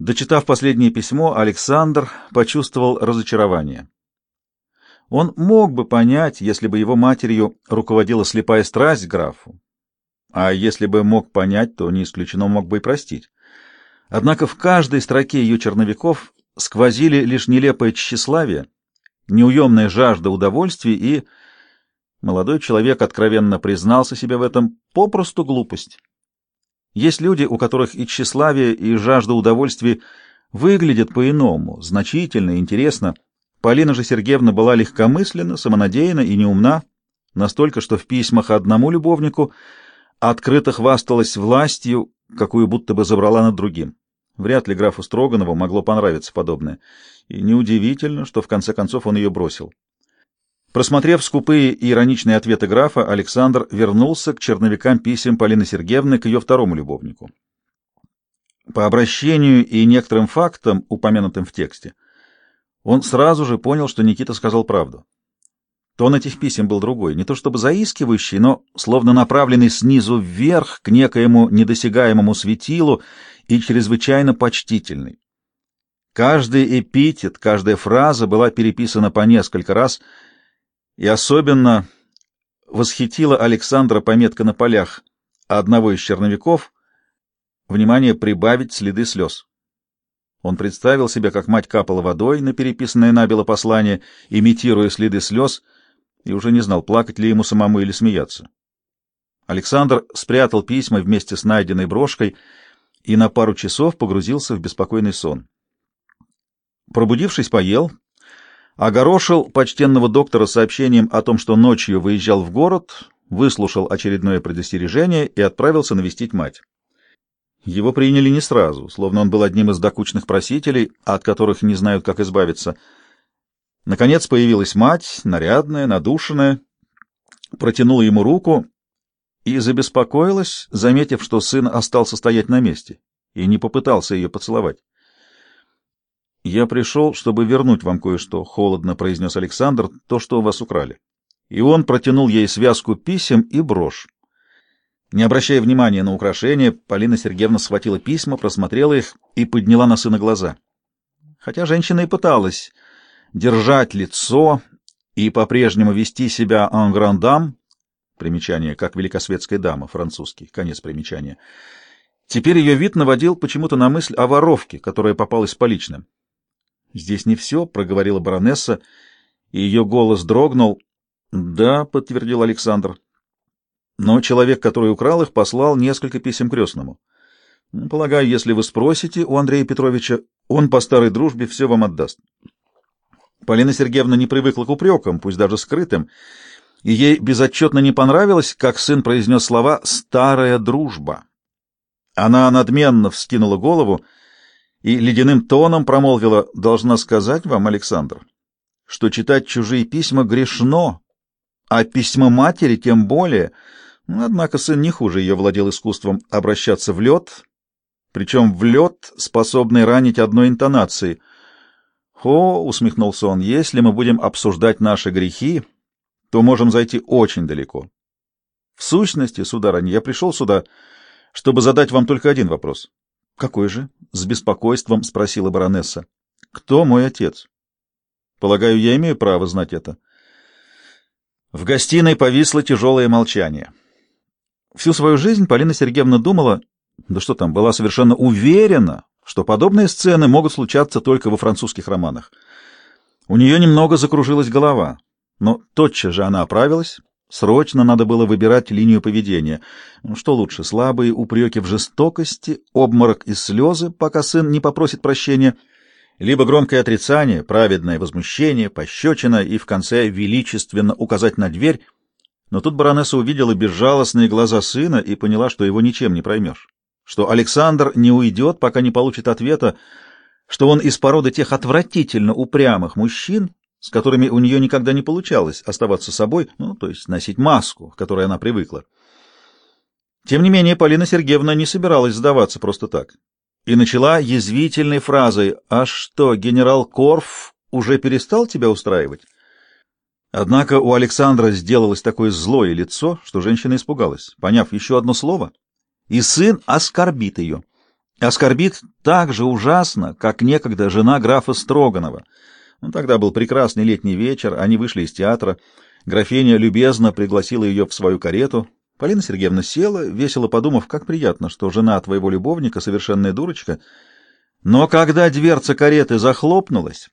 Дочитав последнее письмо, Александр почувствовал разочарование. Он мог бы понять, если бы его матерью руководила слепая страсть к графу, а если бы мог понять, то не исключено мог бы и простить. Однако в каждой строке ее черновиков сквозили лишь нелепое тщеславие, неуемная жажда удовольствий и... Молодой человек откровенно признался себе в этом попросту глупость. Есть люди, у которых и тщеславие, и жажда удовольствий выглядят по-иному, значительно, интересно. Полина же Сергеевна была легкомысленна, самонадеянна и неумна, настолько, что в письмах одному любовнику открыто хвасталась властью, какую будто бы забрала над другим. Вряд ли графу Строганову могло понравиться подобное. И неудивительно, что в конце концов он ее бросил. Просмотрев скупые и ироничные ответы графа, Александр вернулся к черновикам писем Полины Сергеевны к ее второму любовнику. По обращению и некоторым фактам, упомянутым в тексте, он сразу же понял, что Никита сказал правду. Тон этих писем был другой, не то чтобы заискивающий, но словно направленный снизу вверх к некоему недосягаемому светилу и чрезвычайно почтительный. Каждый эпитет, каждая фраза была переписана по несколько раз, и особенно восхитила Александра пометка на полях одного из черновиков «Внимание, прибавить следы слез». Он представил себе, как мать капала водой на переписанное набело послание, имитируя следы слез, и уже не знал, плакать ли ему самому или смеяться. Александр спрятал письма вместе с найденной брошкой и на пару часов погрузился в беспокойный сон. Пробудившись, поел, огорошил почтенного доктора сообщением о том, что ночью выезжал в город, выслушал очередное предостережение и отправился навестить мать. Его приняли не сразу, словно он был одним из докучных просителей, от которых не знают, как избавиться. Наконец появилась мать, нарядная, надушенная, протянула ему руку и забеспокоилась, заметив, что сын остался стоять на месте, и не попытался ее поцеловать. «Я пришел, чтобы вернуть вам кое-что», — холодно произнес Александр, — «то, что у вас украли». И он протянул ей связку писем и брошь. Не обращая внимания на украшения, Полина Сергеевна схватила письма, просмотрела их и подняла на сына глаза. Хотя женщина и пыталась держать лицо и по-прежнему вести себя en grande примечание, как великосветская дама, французский, конец примечания. Теперь ее вид наводил почему-то на мысль о воровке, которая попалась поличным. «Здесь не все», — проговорила баронесса, и ее голос дрогнул. «Да», — подтвердил Александр. «Но человек, который украл их, послал несколько писем крестному. Полагаю, если вы спросите у Андрея Петровича, он по старой дружбе все вам отдаст». Полина Сергеевна не привыкла к упрекам, пусть даже скрытым, и ей безотчетно не понравилось, как сын произнес слова «старая дружба». Она надменно вскинула голову, — и ледяным тоном промолвила, «Должна сказать вам, Александр, что читать чужие письма грешно, а письма матери тем более». Однако сын не хуже ее владел искусством обращаться в лед, причем в лед, способный ранить одной интонацией. «Хо», — усмехнулся он, — «если мы будем обсуждать наши грехи, то можем зайти очень далеко. В сущности, сударыня, я пришел сюда, чтобы задать вам только один вопрос. «Какой же?» — с беспокойством спросила баронесса. «Кто мой отец?» «Полагаю, я имею право знать это». В гостиной повисло тяжелое молчание. Всю свою жизнь Полина Сергеевна думала, да что там, была совершенно уверена, что подобные сцены могут случаться только во французских романах. У нее немного закружилась голова, но тотчас же она оправилась, Срочно надо было выбирать линию поведения. Что лучше, слабые упреки в жестокости, обморок и слезы, пока сын не попросит прощения, либо громкое отрицание, праведное возмущение, пощечина и в конце величественно указать на дверь. Но тут баронесса увидела безжалостные глаза сына и поняла, что его ничем не проймешь, что Александр не уйдет, пока не получит ответа, что он из породы тех отвратительно упрямых мужчин, с которыми у нее никогда не получалось оставаться собой, ну, то есть носить маску, к которой она привыкла. Тем не менее, Полина Сергеевна не собиралась сдаваться просто так. И начала язвительной фразой «А что, генерал Корф уже перестал тебя устраивать?» Однако у Александра сделалось такое злое лицо, что женщина испугалась, поняв еще одно слово, и сын оскорбит ее. оскорбит так же ужасно, как некогда жена графа Строганова. Ну, тогда был прекрасный летний вечер, они вышли из театра. Графиня любезно пригласила ее в свою карету. Полина Сергеевна села, весело подумав, как приятно, что жена твоего любовника совершенная дурочка. Но когда дверца кареты захлопнулась,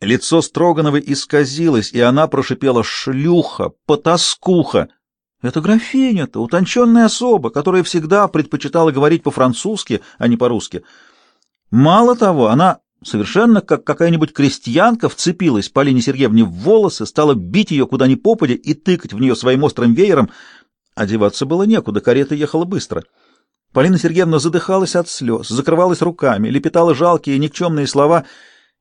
лицо Строгановой исказилось, и она прошипела «шлюха, потаскуха». Это графиня-то, утонченная особа, которая всегда предпочитала говорить по-французски, а не по-русски. Мало того, она совершенно как какая-нибудь крестьянка вцепилась Полине Сергеевне в волосы, стала бить ее куда ни попадя и тыкать в нее своим острым веером. Одеваться было некуда, карета ехала быстро. Полина Сергеевна задыхалась от слез, закрывалась руками, лепетала жалкие никчемные слова.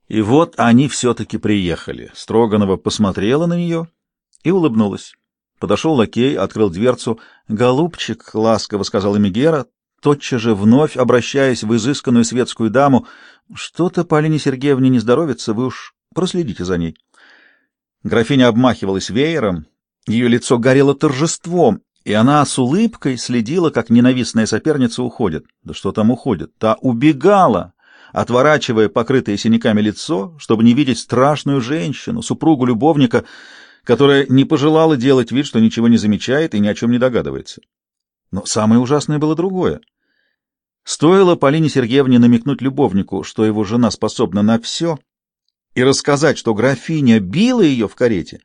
И вот они все-таки приехали. Строганова посмотрела на нее и улыбнулась. Подошел лакей, открыл дверцу. «Голубчик», — ласково сказала Мегера, тотчас же вновь обращаясь в изысканную светскую даму, «что-то Полине Сергеевне не здоровится, вы уж проследите за ней». Графиня обмахивалась веером, ее лицо горело торжеством, и она с улыбкой следила, как ненавистная соперница уходит. Да что там уходит? Та убегала, отворачивая покрытое синяками лицо, чтобы не видеть страшную женщину, супругу любовника, которая не пожелала делать вид, что ничего не замечает и ни о чем не догадывается. Но самое ужасное было другое. Стоило Полине Сергеевне намекнуть любовнику, что его жена способна на все, и рассказать, что графиня била ее в карете,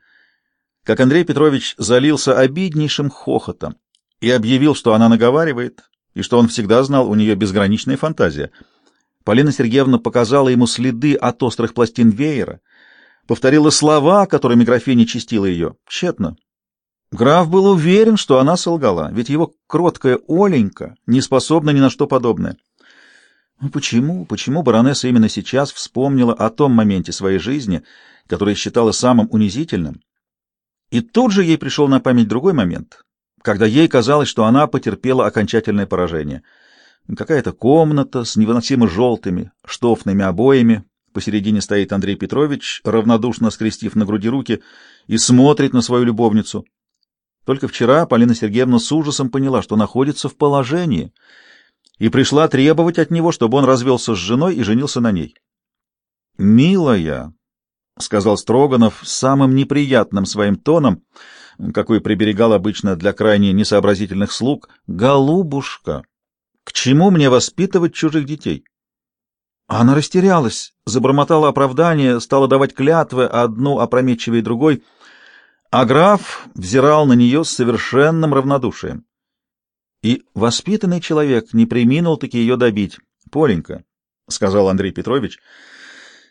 как Андрей Петрович залился обиднейшим хохотом и объявил, что она наговаривает, и что он всегда знал, у нее безграничная фантазия. Полина Сергеевна показала ему следы от острых пластин веера, повторила слова, которыми графиня чистила ее. Тщетно. Граф был уверен, что она солгала, ведь его кроткая Оленька не способна ни на что подобное. Ну почему, почему баронесса именно сейчас вспомнила о том моменте своей жизни, который считала самым унизительным? И тут же ей пришел на память другой момент, когда ей казалось, что она потерпела окончательное поражение. Какая-то комната с невыносимо желтыми штофными обоями, Посередине стоит Андрей Петрович, равнодушно скрестив на груди руки, и смотрит на свою любовницу. Только вчера Полина Сергеевна с ужасом поняла, что находится в положении, и пришла требовать от него, чтобы он развелся с женой и женился на ней. «Милая», — сказал Строганов самым неприятным своим тоном, какой приберегал обычно для крайне несообразительных слуг, — «голубушка, к чему мне воспитывать чужих детей?» Она растерялась, забормотала оправдание, стала давать клятвы, одну опрометчивее другой, а граф взирал на нее с совершенным равнодушием. И воспитанный человек не приминул таки ее добить. — Поленька, — сказал Андрей Петрович, —